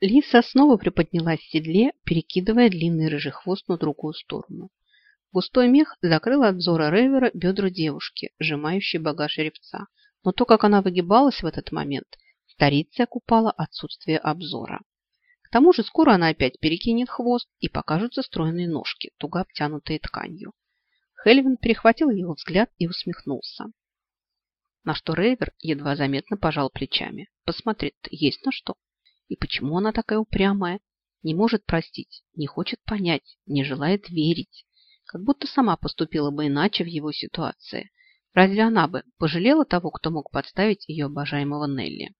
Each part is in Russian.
Лиса снова приподнялась в седле, перекидывая длинный рыжий хвост на другую сторону. Густой мех закрыл от взора Ревера бедра девушки, сжимающей багаж жеребца. Но то, как она выгибалась в этот момент, старицей окупало отсутствие обзора. К тому же скоро она опять перекинет хвост и покажутся стройные ножки, туго обтянутые тканью. Хельвин перехватил его взгляд и усмехнулся. На что Рейвер едва заметно пожал плечами. Посмотреть-то есть на что. И почему она такая упрямая? Не может простить, не хочет понять, не желает верить. Как будто сама поступила бы иначе в его ситуации. Разве она бы пожалела того, кто мог подставить ее обожаемого Нелли?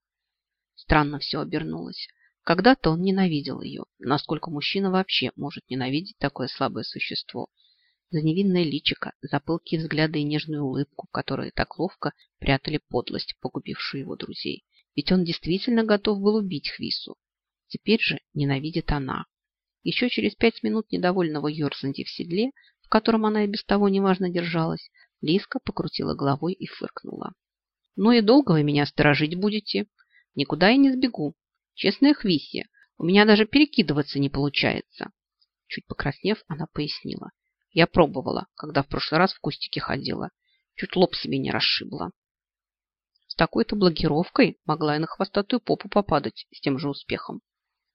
Странно все обернулось. Когда-то он ненавидел ее. Насколько мужчина вообще может ненавидеть такое слабое существо? За невинное личико, за пылкие взгляды и нежную улыбку, которые так ловко прятали подлость, погубившую его друзей. Ведь он действительно готов был убить Хвису. Теперь же ненавидит она. Еще через пять минут недовольного ерзанья в седле, в котором она и без того неважно держалась, Лиска покрутила головой и фыркнула. «Ну и долго вы меня сторожить будете? Никуда я не сбегу. Честная Хвисья, у меня даже перекидываться не получается». Чуть покраснев, она пояснила. «Я пробовала, когда в прошлый раз в кустике ходила. Чуть лоб себе не расшибла такой-то блокировкой могла и на хвостатую попу попадать с тем же успехом.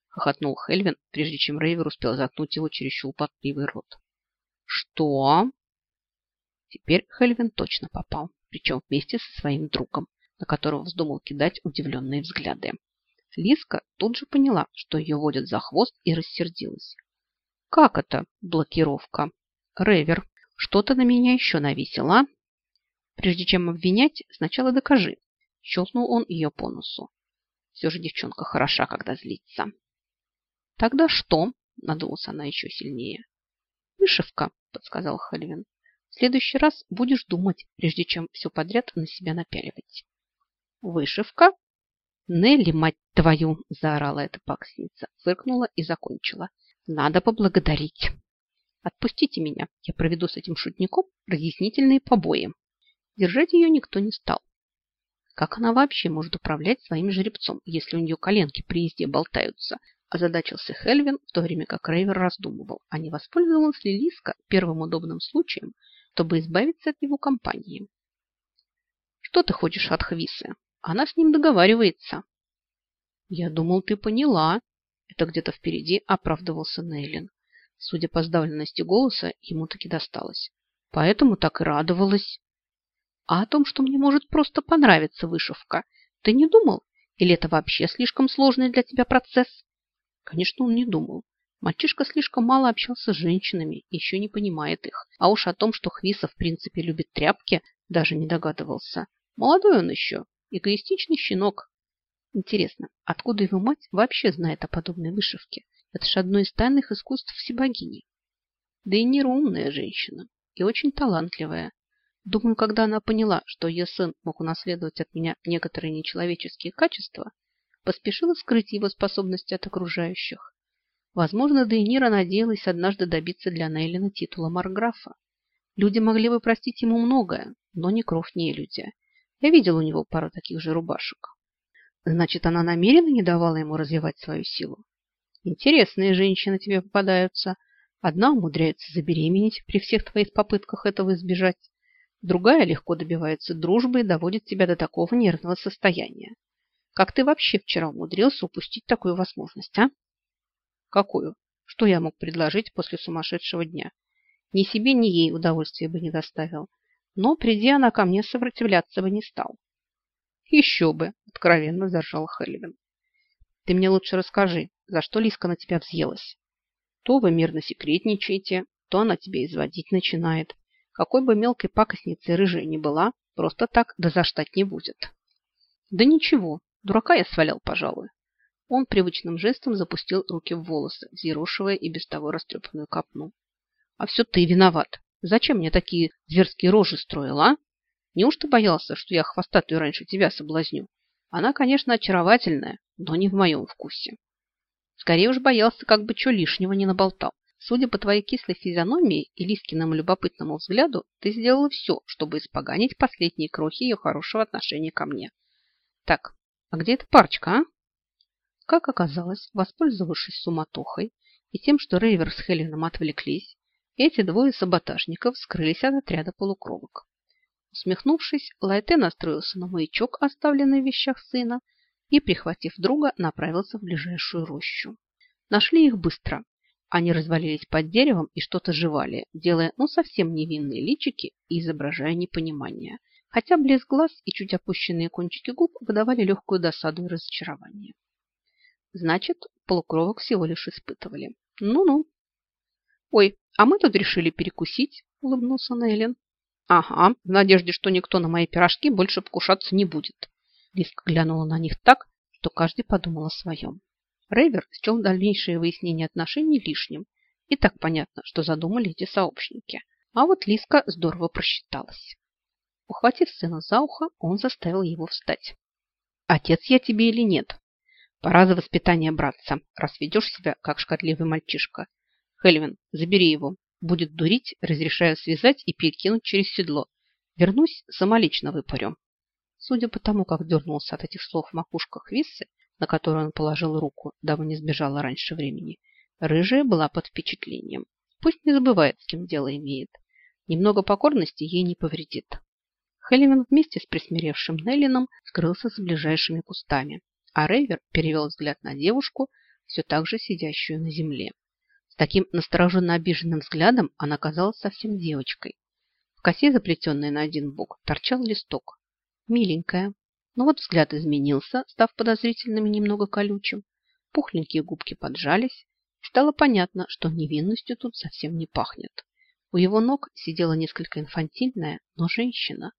Хохотнул Хельвин, прежде чем Рейвер успел заткнуть его через щелпотливый рот. Что? Теперь Хельвин точно попал, причем вместе со своим другом, на которого вздумал кидать удивленные взгляды. Лиска тут же поняла, что ее водят за хвост и рассердилась. Как это блокировка? Рейвер, что-то на меня еще навесила? Прежде чем обвинять, сначала докажи, Щелкнул он ее по носу. Все же девчонка хороша, когда злится. Тогда что? Надулась она еще сильнее. Вышивка, подсказал Хельвин. В следующий раз будешь думать, прежде чем все подряд на себя напяливать. Вышивка? Нелли, мать твою, заорала эта паксница, фыркнула и закончила. Надо поблагодарить. Отпустите меня, я проведу с этим шутником разъяснительные побои. Держать ее никто не стал. Как она вообще может управлять своим жеребцом, если у нее коленки при езде болтаются? Озадачился Хельвин, в то время как Рейвер раздумывал, а не воспользовалась ли Лиска первым удобным случаем, чтобы избавиться от его компании. Что ты хочешь от Хвисы? Она с ним договаривается. Я думал, ты поняла. Это где-то впереди оправдывался Нейлин. Судя по сдавленности голоса, ему таки досталось. Поэтому так и радовалась. А о том, что мне может просто понравиться вышивка, ты не думал? Или это вообще слишком сложный для тебя процесс? Конечно, он не думал. Мальчишка слишком мало общался с женщинами, еще не понимает их. А уж о том, что Хвиса в принципе любит тряпки, даже не догадывался. Молодой он еще, эгоистичный щенок. Интересно, откуда его мать вообще знает о подобной вышивке? Это же одно из тайных искусств всебогини. Да и не умная женщина, и очень талантливая. Думаю, когда она поняла, что ее сын мог унаследовать от меня некоторые нечеловеческие качества, поспешила скрыть его способности от окружающих. Возможно, Дейнира надеялась однажды добиться для Нейлина титула Марграфа. Люди могли бы простить ему многое, но не кровь не люди. Я видел у него пару таких же рубашек. Значит, она намеренно не давала ему развивать свою силу. Интересные женщины тебе попадаются. Одна умудряется забеременеть при всех твоих попытках этого избежать. Другая легко добивается дружбы и доводит тебя до такого нервного состояния. Как ты вообще вчера умудрился упустить такую возможность, а? Какую? Что я мог предложить после сумасшедшего дня? Ни себе, ни ей удовольствия бы не доставил. Но, приди она ко мне, сопротивляться бы не стал. Еще бы, откровенно заржал Хелливин. Ты мне лучше расскажи, за что Лиска на тебя взъелась. То вы мирно секретничаете, то она тебя изводить начинает. Какой бы мелкой пакостницей рыжая ни была, просто так да заштать не будет. Да ничего, дурака я свалял, пожалуй. Он привычным жестом запустил руки в волосы, взъерошивая и без того растрепанную копну. А все ты виноват. Зачем мне такие зверские рожи строил, а? Неужто боялся, что я хвостатую раньше тебя соблазню? Она, конечно, очаровательная, но не в моем вкусе. Скорее уж боялся, как бы что лишнего не наболтал. Судя по твоей кислой физиономии и Лискиному любопытному взгляду, ты сделала все, чтобы испоганить последние крохи ее хорошего отношения ко мне. Так, а где эта парочка, а? Как оказалось, воспользовавшись суматохой и тем, что Рейвер с Хеленом отвлеклись, эти двое саботажников скрылись от отряда полукровок. Усмехнувшись, Лайте настроился на маячок, оставленный в вещах сына, и, прихватив друга, направился в ближайшую рощу. Нашли их быстро. Они развалились под деревом и что-то жевали, делая ну совсем невинные личики и изображая непонимание. Хотя блеск глаз и чуть опущенные кончики губ выдавали легкую досаду и разочарование. Значит, полукровок всего лишь испытывали. Ну-ну. Ой, а мы тут решили перекусить, улыбнулся Нейлин. Ага, в надежде, что никто на мои пирожки больше покушаться не будет. Лиска глянула на них так, что каждый подумал о своем. Рейвер счел дальнейшее выяснение отношений лишним. И так понятно, что задумали эти сообщники. А вот Лиска здорово просчиталась. Ухватив сына за ухо, он заставил его встать. «Отец я тебе или нет? Пора за воспитание братца, раз ведешь себя, как шкодливый мальчишка. Хельвин, забери его. Будет дурить, разрешаю связать и перекинуть через седло. Вернусь, самолично выпарю. Судя по тому, как дернулся от этих слов макушка Хвиссы, на которую он положил руку, дабы не сбежала раньше времени, рыжая была под впечатлением. Пусть не забывает, с кем дело имеет. Немного покорности ей не повредит. Хелевин вместе с присмиревшим Неллином скрылся за ближайшими кустами а Рейвер перевел взгляд на девушку, все так же сидящую на земле. С таким настороженно обиженным взглядом она казалась совсем девочкой. В косе, заплетенной на один бок, торчал листок. Миленькая. Но вот взгляд изменился, став подозрительным и немного колючим. Пухленькие губки поджались. Стало понятно, что невинностью тут совсем не пахнет. У его ног сидела несколько инфантильная, но женщина.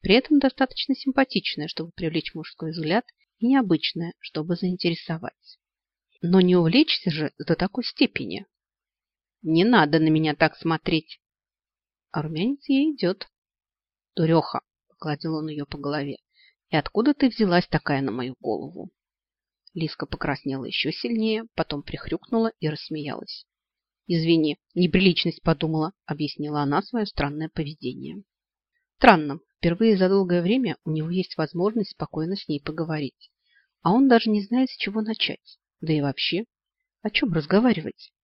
При этом достаточно симпатичная, чтобы привлечь мужской взгляд и необычное, чтобы заинтересовать. Но не увлечься же до такой степени. Не надо на меня так смотреть. А румянец ей идет. Дуреха, погладил он ее по голове. И откуда ты взялась такая на мою голову? Лиска покраснела еще сильнее, потом прихрюкнула и рассмеялась. «Извини, неприличность подумала», — объяснила она свое странное поведение. Странно, впервые за долгое время у него есть возможность спокойно с ней поговорить. А он даже не знает, с чего начать. Да и вообще, о чем разговаривать?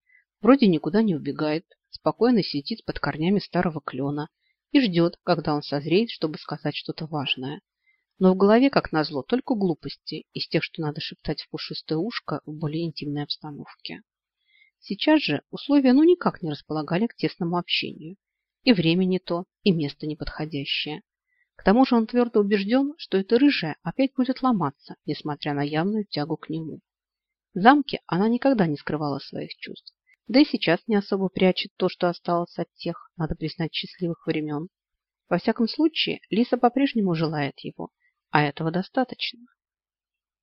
Вроде никуда не убегает, спокойно сидит под корнями старого клена и ждет, когда он созреет, чтобы сказать что-то важное. Но в голове, как назло, только глупости из тех, что надо шептать в пушистое ушко в более интимной обстановке. Сейчас же условия ну никак не располагали к тесному общению. И время не то, и место неподходящее. К тому же он твердо убежден, что эта рыжая опять будет ломаться, несмотря на явную тягу к нему. В замке она никогда не скрывала своих чувств. Да и сейчас не особо прячет то, что осталось от тех, надо признать, счастливых времен. Во всяком случае, Лиса по-прежнему желает его, а этого достаточно.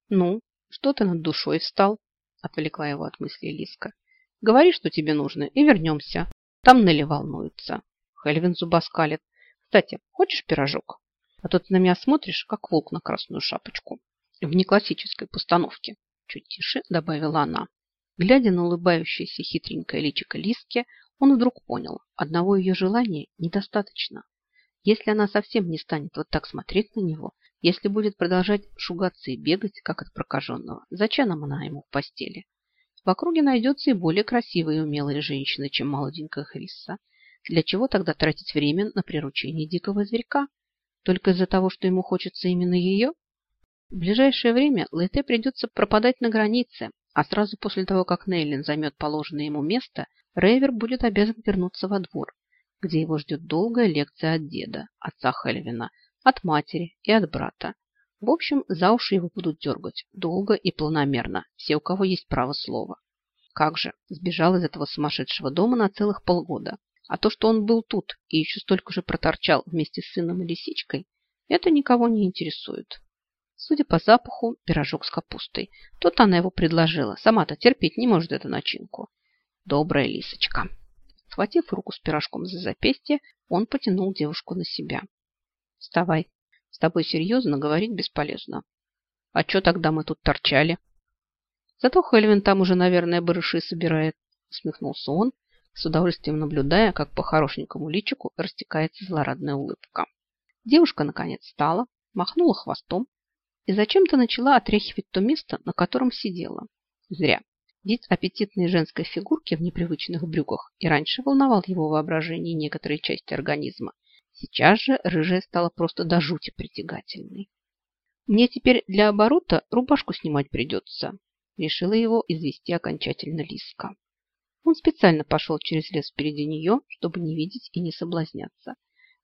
«Ну, что ты над душой встал?» – отвлекла его от мысли Лиска. «Говори, что тебе нужно, и вернемся. Там Нелли волнуется». Хельвин зубоскалит. «Кстати, хочешь пирожок?» А то ты на меня смотришь, как волк на красную шапочку. В неклассической постановке. Чуть тише добавила она. Глядя на улыбающееся хитренькое личико Лиски, он вдруг понял, одного ее желания недостаточно. Если она совсем не станет вот так смотреть на него, если будет продолжать шугаться и бегать, как от прокаженного, зачем она ему в постели? В округе найдется и более красивые и умелые женщины, чем молоденькая Хрисса. Для чего тогда тратить время на приручение дикого зверька? Только из-за того, что ему хочется именно ее? В ближайшее время Лэйте придется пропадать на границе, а сразу после того, как Нейлин займет положенное ему место, Рейвер будет обязан вернуться во двор, где его ждет долгая лекция от деда, отца Хельвина, от матери и от брата. В общем, за уши его будут дергать долго и планомерно, все, у кого есть право слова. Как же, сбежал из этого сумасшедшего дома на целых полгода. А то, что он был тут и еще столько же проторчал вместе с сыном и лисичкой, это никого не интересует. Судя по запаху, пирожок с капустой. Тут она его предложила. Сама-то терпеть не может эту начинку. Добрая лисочка. Схватив руку с пирожком за запястье, он потянул девушку на себя. Вставай. С тобой серьезно говорить бесполезно. А что тогда мы тут торчали? Зато Хельвин там уже, наверное, барыши собирает, усмехнулся он, с удовольствием наблюдая, как по хорошенькому личику растекается злорадная улыбка. Девушка, наконец, встала, махнула хвостом, и зачем-то начала отряхивать то место, на котором сидела. Зря. Вид аппетитной женской фигурки в непривычных брюках и раньше волновал его воображение некоторые части организма. Сейчас же рыжая стала просто до жути притягательной. «Мне теперь для оборота рубашку снимать придется», решила его извести окончательно Лиска. Он специально пошел через лес впереди нее, чтобы не видеть и не соблазняться.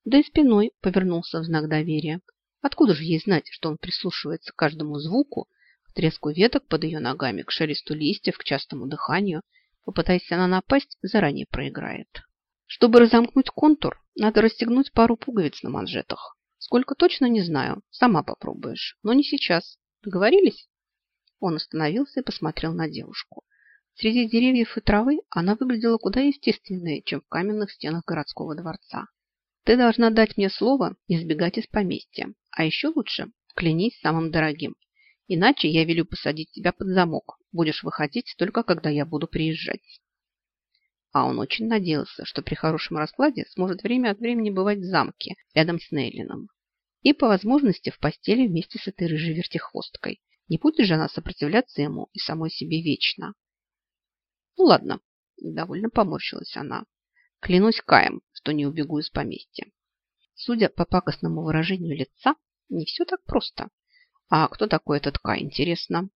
Да и спиной повернулся в знак доверия. Откуда же ей знать, что он прислушивается к каждому звуку, треску веток под ее ногами, к шелесту листьев, к частому дыханию. Попытаясь она напасть, заранее проиграет. Чтобы разомкнуть контур, надо расстегнуть пару пуговиц на манжетах. Сколько точно не знаю, сама попробуешь, но не сейчас. Договорились? Он остановился и посмотрел на девушку. Среди деревьев и травы она выглядела куда естественнее, чем в каменных стенах городского дворца. Ты должна дать мне слово не сбегать из поместья, а еще лучше клянись самым дорогим. Иначе я велю посадить тебя под замок. Будешь выходить только когда я буду приезжать. А он очень надеялся, что при хорошем раскладе сможет время от времени бывать в замке рядом с Нейлином. И по возможности в постели вместе с этой рыжей вертихвосткой. Не будет же она сопротивляться ему и самой себе вечно. Ну ладно, довольно поморщилась она. Клянусь Каем, что не убегу из поместья. Судя по пакостному выражению лица, не все так просто. А кто такой этот Кай, интересно?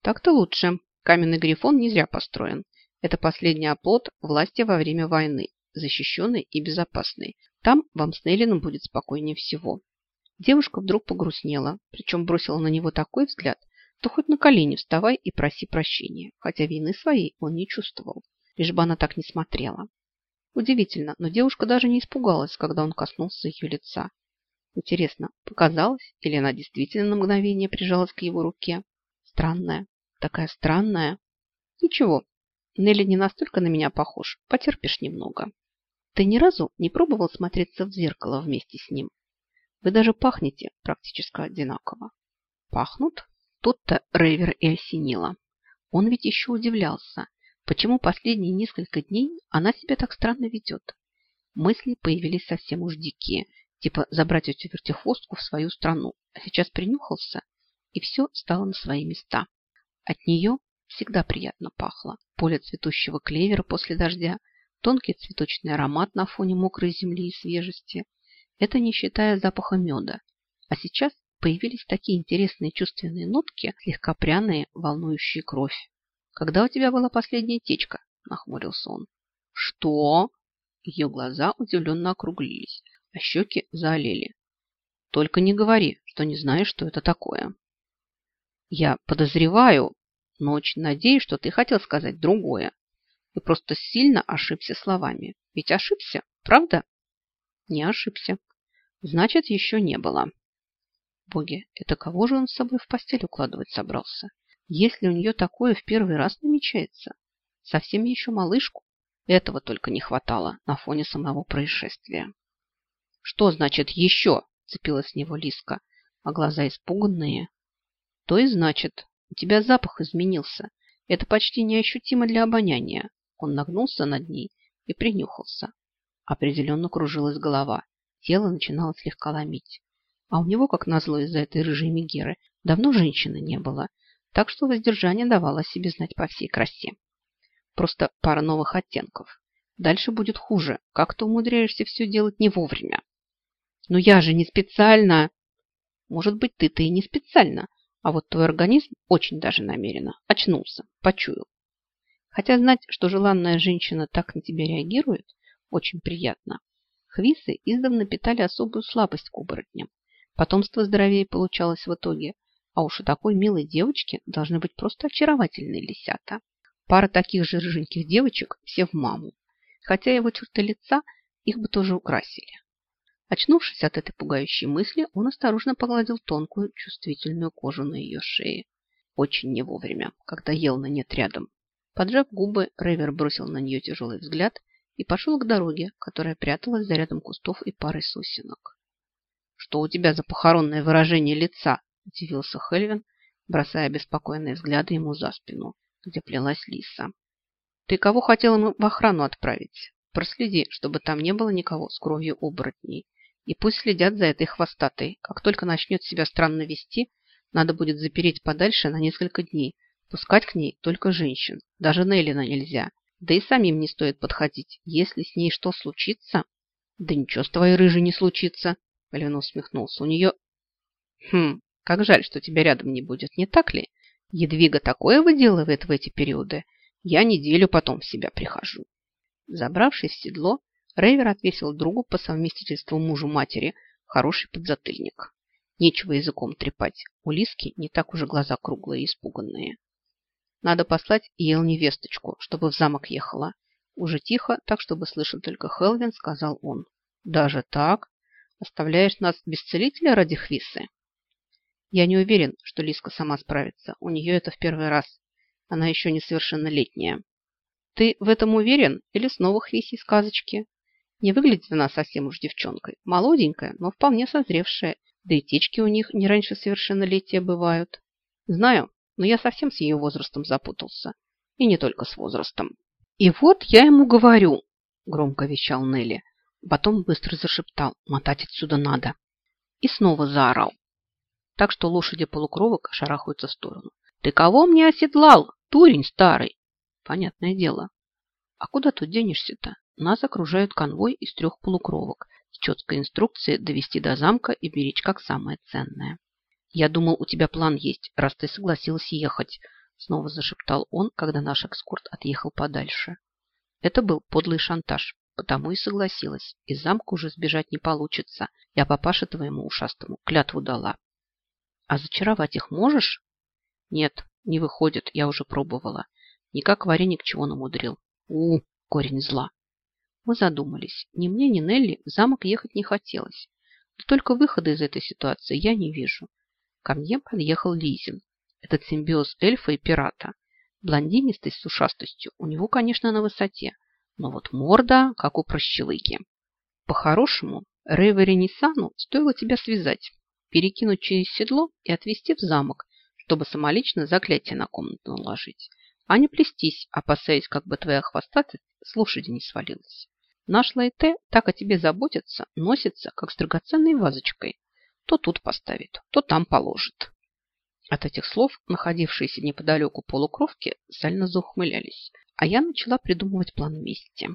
Так-то лучше. Каменный грифон не зря построен. Это последний оплот власти во время войны, защищенный и безопасный. Там вам с Нейлином будет спокойнее всего. Девушка вдруг погрустнела, причем бросила на него такой взгляд, то хоть на колени вставай и проси прощения, хотя вины своей он не чувствовал, лишь бы она так не смотрела. Удивительно, но девушка даже не испугалась, когда он коснулся ее лица. Интересно, показалось, или она действительно на мгновение прижалась к его руке? Странная, такая странная. Ничего, Нелли не настолько на меня похож, потерпишь немного. Ты ни разу не пробовал смотреться в зеркало вместе с ним? Вы даже пахнете практически одинаково. Пахнут? Тут-то Рейвер и осенило. Он ведь еще удивлялся, почему последние несколько дней она себя так странно ведет. Мысли появились совсем уж дикие, типа забрать эту вертихвостку в свою страну. А сейчас принюхался, и все стало на свои места. От нее всегда приятно пахло. Поле цветущего клевера после дождя, тонкий цветочный аромат на фоне мокрой земли и свежести. Это не считая запаха меда. А сейчас появились такие интересные чувственные нотки, слегка пряные, волнующие кровь. «Когда у тебя была последняя течка?» – нахмурился он. «Что?» Ее глаза удивленно округлились, а щеки заолели. «Только не говори, что не знаешь, что это такое». «Я подозреваю, но очень надеюсь, что ты хотел сказать другое. И просто сильно ошибся словами. Ведь ошибся, правда?» «Не ошибся. Значит, еще не было». Боги, это кого же он с собой в постель укладывать собрался? Если у нее такое в первый раз намечается, совсем еще малышку. Этого только не хватало на фоне самого происшествия. Что значит еще? Цепилась с него Лиска, а глаза испуганные. То и значит, у тебя запах изменился. Это почти неощутимо для обоняния. Он нагнулся над ней и принюхался. Определенно кружилась голова. Тело начинало слегка ломить. А у него, как назло из-за этой рыжей Мегеры, давно женщины не было, так что воздержание давало себе знать по всей красе. Просто пара новых оттенков. Дальше будет хуже. Как ты умудряешься все делать не вовремя? Но я же не специально. Может быть, ты-то и не специально, а вот твой организм очень даже намеренно очнулся, почуял. Хотя знать, что желанная женщина так на тебя реагирует, очень приятно. Хвисы издавна питали особую слабость к оборотням. Потомство здоровее получалось в итоге. А уж у такой милой девочки должны быть просто очаровательные лисята. Пара таких же рыженьких девочек все в маму. Хотя его черты лица их бы тоже украсили. Очнувшись от этой пугающей мысли, он осторожно погладил тонкую, чувствительную кожу на ее шее. Очень не вовремя, когда Елна нет рядом. Поджав губы, Рейвер бросил на нее тяжелый взгляд и пошел к дороге, которая пряталась за рядом кустов и парой сосенок. «Что у тебя за похоронное выражение лица?» – удивился Хельвин, бросая беспокойные взгляды ему за спину, где плелась лиса. «Ты кого хотел ему в охрану отправить? Проследи, чтобы там не было никого с кровью оборотней. И пусть следят за этой хвостатой. Как только начнет себя странно вести, Надо будет запереть подальше на несколько дней. Пускать к ней только женщин. Даже Нейлина нельзя. Да и самим не стоит подходить. Если с ней что случится... Да ничего с твоей рыжей не случится. Вален усмехнулся. У нее... Хм, как жаль, что тебя рядом не будет, не так ли? Едвига такое выделывает в эти периоды. Я неделю потом в себя прихожу. Забравшись в седло, Рейвер отвесил другу по совместительству мужу матери хороший подзатыльник. Нечего языком трепать. У Лиски не так уже глаза круглые и испуганные. Надо послать Ел невесточку, чтобы в замок ехала. Уже тихо, так, чтобы слышал только Хелвин, сказал он. Даже так? Оставляешь нас без целителя ради Хвисы? Я не уверен, что Лиска сама справится. У нее это в первый раз. Она еще несовершеннолетняя. Ты в этом уверен? Или снова Хвиси сказочки? Не выглядит она совсем уж девчонкой. Молоденькая, но вполне созревшая. Да и течки у них не раньше совершеннолетия бывают. Знаю, но я совсем с ее возрастом запутался. И не только с возрастом. И вот я ему говорю, громко вещал Нелли. Потом быстро зашептал, мотать отсюда надо. И снова заорал. Так что лошади полукровок шарахаются в сторону. Ты кого мне оседлал, турень старый? Понятное дело. А куда тут денешься-то? Нас окружает конвой из трех полукровок с четкой инструкцией довести до замка и беречь как самое ценное. «Я думал, у тебя план есть, раз ты согласилась ехать», снова зашептал он, когда наш экскорт отъехал подальше. Это был подлый шантаж, потому и согласилась. Из замка уже сбежать не получится. Я папаше твоему ушастому клятву дала. А зачаровать их можешь? Нет, не выходит, я уже пробовала. Никак вареник чего намудрил. У, корень зла. Мы задумались. Ни мне, ни Нелли в замок ехать не хотелось. Да только выхода из этой ситуации я не вижу. Ко мне подъехал Лизин. Этот симбиоз эльфа и пирата. Блондинистость с ушастостью у него, конечно, на высоте. Но вот морда, как у прощелыги. По-хорошему, Рейвери Нисану стоило тебя связать, перекинуть через седло и отвезти в замок, чтобы самолично заклятие на комнату наложить, а не плестись, опасаясь, как бы твоя хвостатость с лошади не свалилась. Наш Лайте так о тебе заботится, носится, как с драгоценной вазочкой. То тут поставит, то там положит. От этих слов находившиеся неподалеку полукровки сально заухмылялись, а я начала придумывать план мести.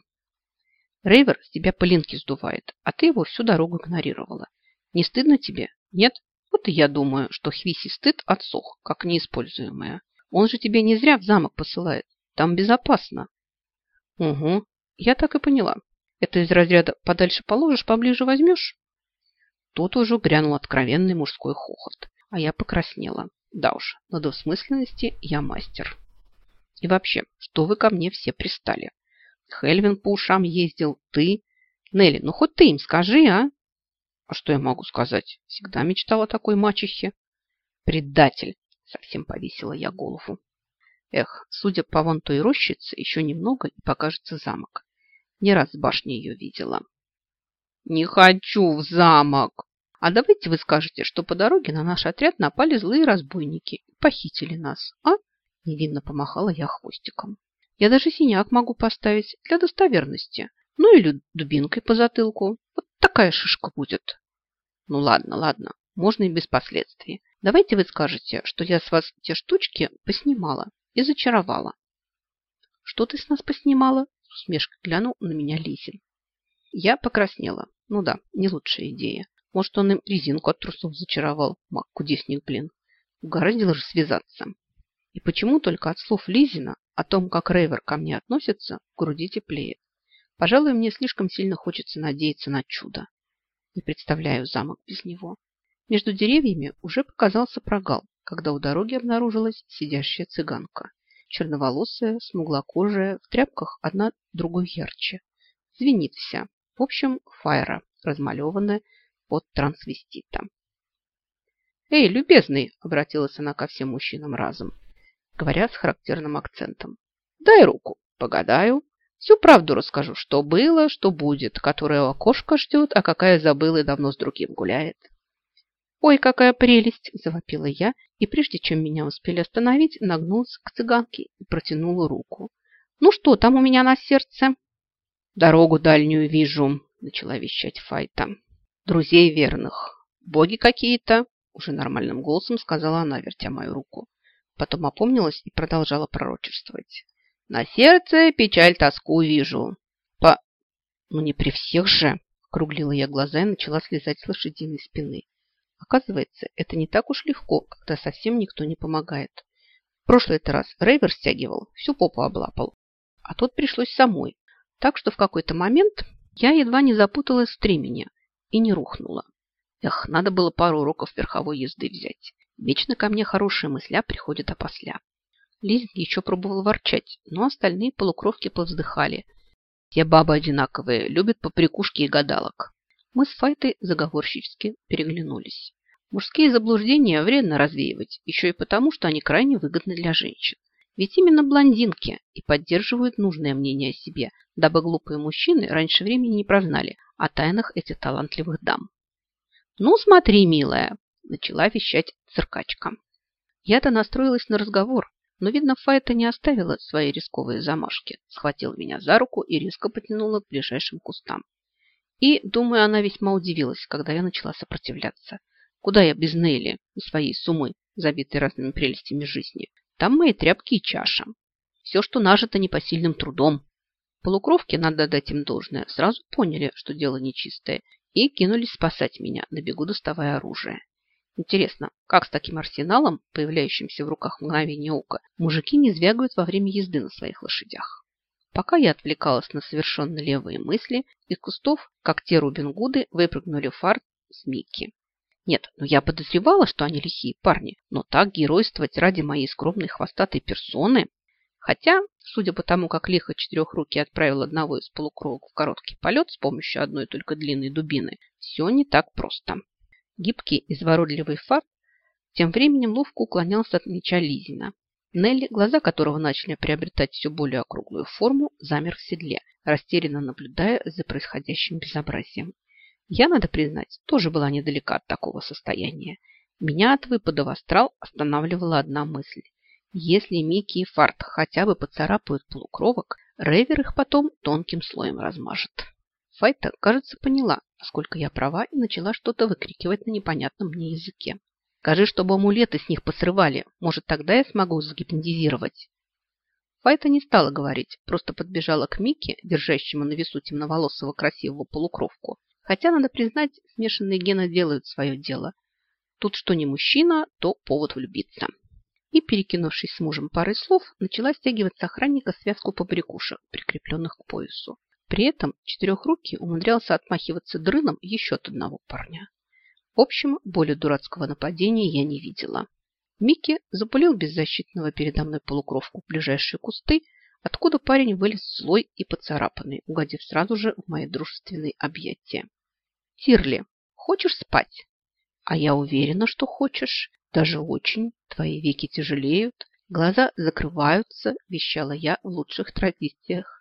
Рейвер с тебя пылинки сдувает, а ты его всю дорогу игнорировала. Не стыдно тебе? Нет? Вот и я думаю, что Хвиси стыд отсох, как неиспользуемая. Он же тебе не зря в замок посылает. Там безопасно. Угу, я так и поняла. Это из разряда «подальше положишь, поближе возьмешь»? Тут уже грянул откровенный мужской хохот, а я покраснела. Да уж, на двусмысленности я мастер. И вообще, что вы ко мне все пристали? Хельвин по ушам ездил, ты... Нелли, ну хоть ты им скажи, а? А что я могу сказать? Всегда мечтала о такой мачехе. Предатель! Совсем повесила я голову. Эх, судя по вон той рощице, еще немного и покажется замок. Не раз башни ее видела. Не хочу в замок. А давайте вы скажете, что по дороге на наш отряд напали злые разбойники и похитили нас, а? Невинно помахала я хвостиком. Я даже синяк могу поставить для достоверности. Ну или дубинкой по затылку. Вот такая шишка будет. Ну ладно, ладно, можно и без последствий. Давайте вы скажете, что я с вас те штучки поснимала и зачаровала. Что ты с нас поснимала? С усмешкой глянул на меня Лисин. Я покраснела. Ну да, не лучшая идея. Может, он им резинку от трусов зачаровал. Маг-кудесник, блин. Угораздило же связаться. И почему только от слов Лизина о том, как Рейвер ко мне относится, в груди теплеет. Пожалуй, мне слишком сильно хочется надеяться на чудо. Не представляю замок без него. Между деревьями уже показался прогал, когда у дороги обнаружилась сидящая цыганка черноволосая, смуглокожая, в тряпках одна другой ярче. Звенит вся. В общем, файра, размалеванная под трансвестита. «Эй, любезный!» – обратилась она ко всем мужчинам разом, говоря с характерным акцентом. «Дай руку, погадаю, всю правду расскажу, что было, что будет, которая окошко ждет, а какая забыла и давно с другим гуляет». «Ой, какая прелесть!» – завопила я, и прежде чем меня успели остановить, нагнулась к цыганке и протянула руку. «Ну что там у меня на сердце?» «Дорогу дальнюю вижу», – начала вещать Файта. «Друзей верных. Боги какие-то. уже нормальным голосом сказала она, вертя мою руку. Потом опомнилась и продолжала пророчествовать. На сердце печаль, тоску вижу. По... Ну не при всех же, круглила я глаза и начала слезать с лошадиной спины. Оказывается, это не так уж легко, когда совсем никто не помогает. В прошлый-то раз Рейвер стягивал, всю попу облапал. А тут пришлось самой. Так что в какой-то момент я едва не запуталась в стремени и не рухнула. Эх, надо было пару уроков верховой езды взять. Вечно ко мне хорошие мысля приходят опосля. Лизин еще пробовал ворчать, но остальные полукровки повздыхали. Все бабы одинаковые, любят поприкушки и гадалок. Мы с Файтой заговорщически переглянулись. Мужские заблуждения вредно развеивать, еще и потому, что они крайне выгодны для женщин. Ведь именно блондинки и поддерживают нужное мнение о себе, дабы глупые мужчины раньше времени не прознали о тайнах этих талантливых дам. «Ну, смотри, милая!» – начала вещать циркачка. Я-то настроилась на разговор, но, видно, Файта не оставила свои рисковые замашки, схватила меня за руку и резко потянула к ближайшим кустам. И, думаю, она весьма удивилась, когда я начала сопротивляться. Куда я без Нелли и своей сумы, забитой разными прелестями жизни? Там мои тряпки и чаша. Все, что нажито непосильным трудом. Полукровки, надо дать им должное, сразу поняли, что дело нечистое, и кинулись спасать меня, на бегу доставая оружие. Интересно, как с таким арсеналом, появляющимся в руках мгновение ока, мужики не звягают во время езды на своих лошадях? Пока я отвлекалась на совершенно левые мысли, из кустов, как те Рубин Гуды, выпрыгнули фарт с Микки. Нет, ну я подозревала, что они лихие парни, но так геройствовать ради моей скромной хвостатой персоны... Хотя, судя по тому, как лихо четырехрукий отправил одного из полукровок в короткий полет с помощью одной только длинной дубины, все не так просто. Гибкий, изворотливый фарт тем временем ловко уклонялся от меча Лизина. Нелли, глаза которого начали приобретать все более округлую форму, замер в седле, растерянно наблюдая за происходящим безобразием. Я, надо признать, тоже была недалека от такого состояния. Меня от выпада в астрал останавливала одна мысль. Если Микки и Фарт хотя бы поцарапают полукровок, Рейвер их потом тонким слоем размажет. Файта, кажется, поняла, насколько я права, и начала что-то выкрикивать на непонятном мне языке. Скажи, чтобы амулеты с них посрывали. Может, тогда я смогу загипнотизировать. Файта не стала говорить, просто подбежала к Мике, держащему на весу темноволосого красивого полукровку. Хотя, надо признать, смешанные гены делают свое дело. Тут что не мужчина, то повод влюбиться. И, перекинувшись с мужем парой слов, начала стягивать с охранника связку побрякушек, прикрепленных к поясу. При этом четырехрукий умудрялся отмахиваться дрыном еще от одного парня. В общем, более дурацкого нападения я не видела. Микки запулил беззащитного передо мной полукровку в ближайшие кусты, откуда парень вылез злой и поцарапанный, угодив сразу же в мои дружественные объятия. «Тирли, хочешь спать?» «А я уверена, что хочешь. Даже очень. Твои веки тяжелеют, глаза закрываются», вещала я в лучших традициях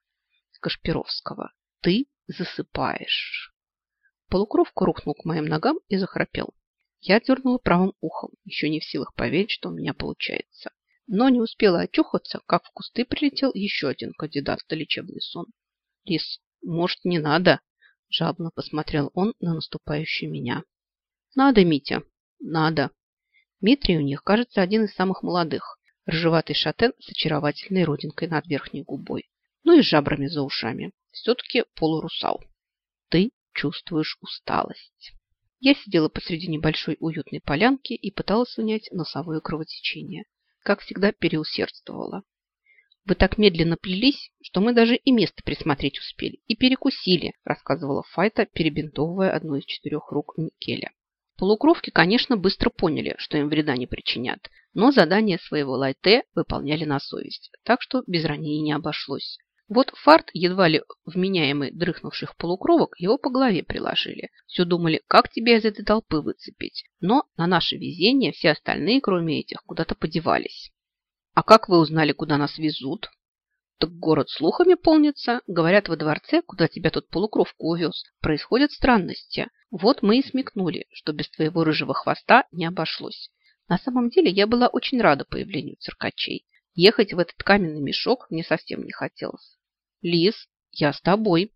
Кашпировского. Ты засыпаешь. Полукровка рухнул к моим ногам и захрапел. Я дернула правым ухом, еще не в силах поверить, что у меня получается. Но не успела очухаться, как в кусты прилетел еще один кандидат в лечебный сон. Лис, может, не надо? Жадно посмотрел он на наступающую меня. Надо, Митя, надо. Дмитрий у них, кажется, один из самых молодых. Ржеватый шатен с очаровательной родинкой над верхней губой ну и жабрами за ушами. Все-таки полурусал. Ты чувствуешь усталость. Я сидела посреди небольшой уютной полянки и пыталась унять носовое кровотечение. Как всегда, переусердствовала. Вы так медленно плелись, что мы даже и место присмотреть успели. И перекусили, рассказывала Файта, перебинтовывая одну из четырех рук Микеля. Полукровки, конечно, быстро поняли, что им вреда не причинят, но задание своего лайте выполняли на совесть, так что без ранений не обошлось. Вот фарт, едва ли вменяемый дрыхнувших полукровок, его по голове приложили. Все думали, как тебя из этой толпы выцепить. Но на наше везение все остальные, кроме этих, куда-то подевались. А как вы узнали, куда нас везут? Так город слухами полнится. Говорят, во дворце, куда тебя тот полукровку увез, происходят странности. Вот мы и смекнули, что без твоего рыжего хвоста не обошлось. На самом деле я была очень рада появлению циркачей. Ехать в этот каменный мешок мне совсем не хотелось. «Лис, я с тобой».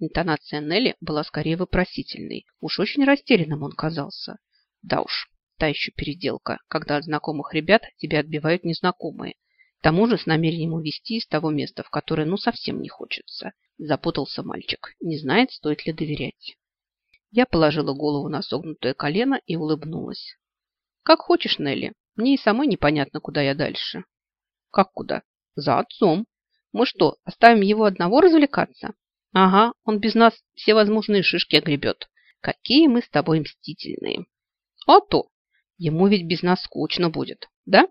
Интонация Нелли была скорее вопросительной. Уж очень растерянным он казался. Да уж, та еще переделка, когда от знакомых ребят тебя отбивают незнакомые. К тому же с намерением увести из того места, в которое ну совсем не хочется. Запутался мальчик. Не знает, стоит ли доверять. Я положила голову на согнутое колено и улыбнулась. Как хочешь, Нелли. Мне и самой непонятно, куда я дальше. Как куда? За отцом. Мы что, оставим его одного развлекаться? Ага, он без нас все возможные шишки огребет. Какие мы с тобой мстительные. А то! Ему ведь без нас скучно будет, да?